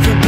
never